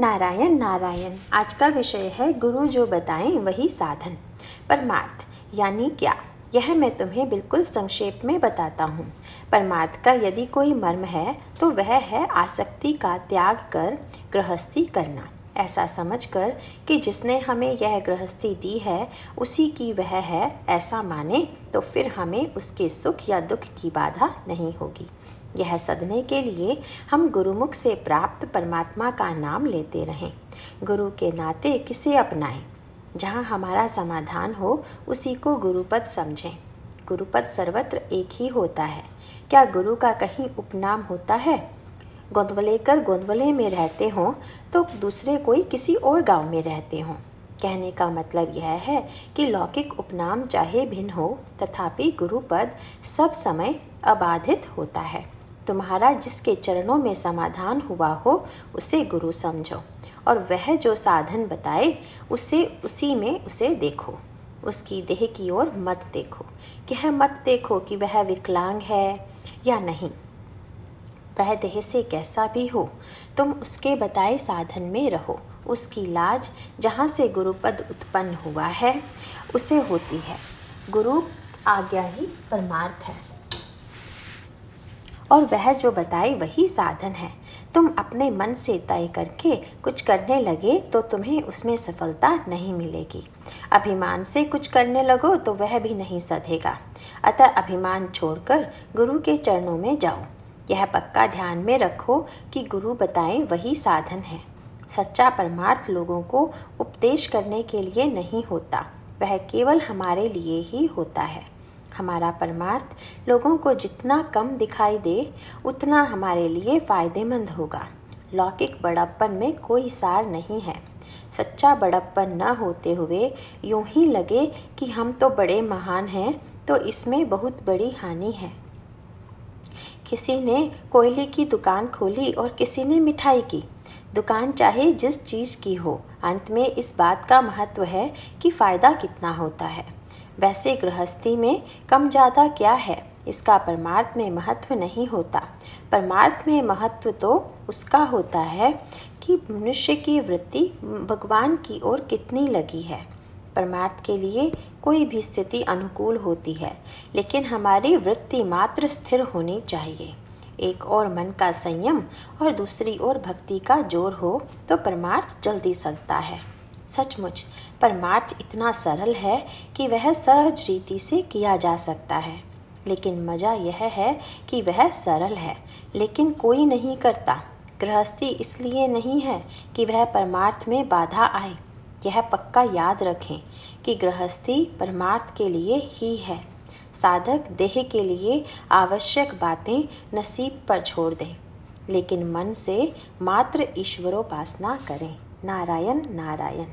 नारायण नारायण। आज का विषय है, गुरु जो बताएँ, वही साधन। परमार्थ, यानी क्या? यह मैं तुम्हें बिल्कुल संक्षेप में बताता हूँ। परमार्थ का यदि कोई मर्म है तो वह है आसक्ति का त्याग कर गृहस्थी करना। ऐसा समझकर कि जिसने हमें यह गृहस्थी दी है, उसी की वह है, ऐसा माने तो फिर हमें उसके सुख या दुख की बाधा नहीं होगी। यह सदने के लिए हम गुरुमुख से प्राप्त परमात्मा का नाम लेते रहें। गुरु के नाते किसे अपनाएँ? जहाँ हमारा समाधान हो, उसी को गुरुपद समझें। गुरुपद सर्वत्र एक ही होता है। क्या गुरु का कहीं उपनाम होता है? गोंदवलेकर गोंदवले में रहते हों तो दूसरे कोई किसी और गाँव में रहते हों। कहने का मतलब यह है कि लौकिक उपनाम चाहे भिन्न हो, तथापि गुरुपद सब समय अबाधित होता है। तुम्हारा जिसके चरणों में समाधान हुआ हो, उसे गुरु समझो, और वह जो साधन बताए, उसे उसी में उसे देखो। उसकी देह की ओर मत देखो। यह मत देखो कि वह विकलांग है या नहीं। वह देह से कैसा भी हो, तुम उसके बताए साधन में रहो। उसकी लाज जहाँ से गुरुपद उत्पन्न हुआ है, उसे होती है। गुरु आज्ञा ही परमार्थ है। और वह जो बताए वही साधन है। तुम अपने मन से तय करके कुछ करने लगे तो तुम्हें उसमें सफलता नहीं मिलेगी। अभिमान से कुछ करने लगो तो वह भी नहीं सधेगा। अतः अभिमान छोड़कर गुरु के चरणों में जाओ। यह पक्का ध्यान में रखो कि गुरु बताएँ वही साधन है। सच्चा परमार्थ लोगों को उपदेश करने के लिए नहीं होता, वह केवल हमारे लिए ही होता है। हमारा परमार्थ लोगों को जितना कम दिखाई दे, उतना हमारे लिए फ़ायदेमंद होगा। लौकिक बड़प्पन में कोई सार नहीं है। सच्चा बड़प्पन न होते हुए यूँ ही लगे कि हम तो बड़े महान हैं तो इसमें बहुत बड़ी हानि है। किसी ने कोयले की दुकान खोली और किसी ने मिठाई की। दुकान चाहे जिस चीज़ की हो। अंत में इस बात का महत्व है कि फ़ायदा कितना होता है। वैसे गृहस्थी में कम ज़्यादा क्या है? इसका परमार्थ में महत्व नहीं होता। परमार्थ में महत्व तो उसका होता है कि मनुष्य की वृत्ति भगवान की ओर कितनी लगी है। परमार्थ के लिए कोई भी स्थिति अनुकूल होती है, लेकिन हमारी वृत्ति मात्र स्थिर होनी चाहिए। एक और मन का संयम और दूसरी ओर भक्ति का ज़ोर हो तो परमार्थ जल्दी सलता है। सचमुच, परमार्थ इतना सरल है कि वह सहज रीति से किया जा सकता है। लेकिन मज़ा यह है कि वह सरल है, लेकिन कोई नहीं करता। गृहस्थी इसलिए नहीं है कि वह परमार्थ में बाधा आए। यह पक्का याद रखें कि गृहस्थी परमार्थ के लिए ही है। साधक देह के लिए आवश्यक बातें नसीब पर छोड़ दें, लेकिन मन से मात्र ईश्वरोपासना करें। नारायण नारायण।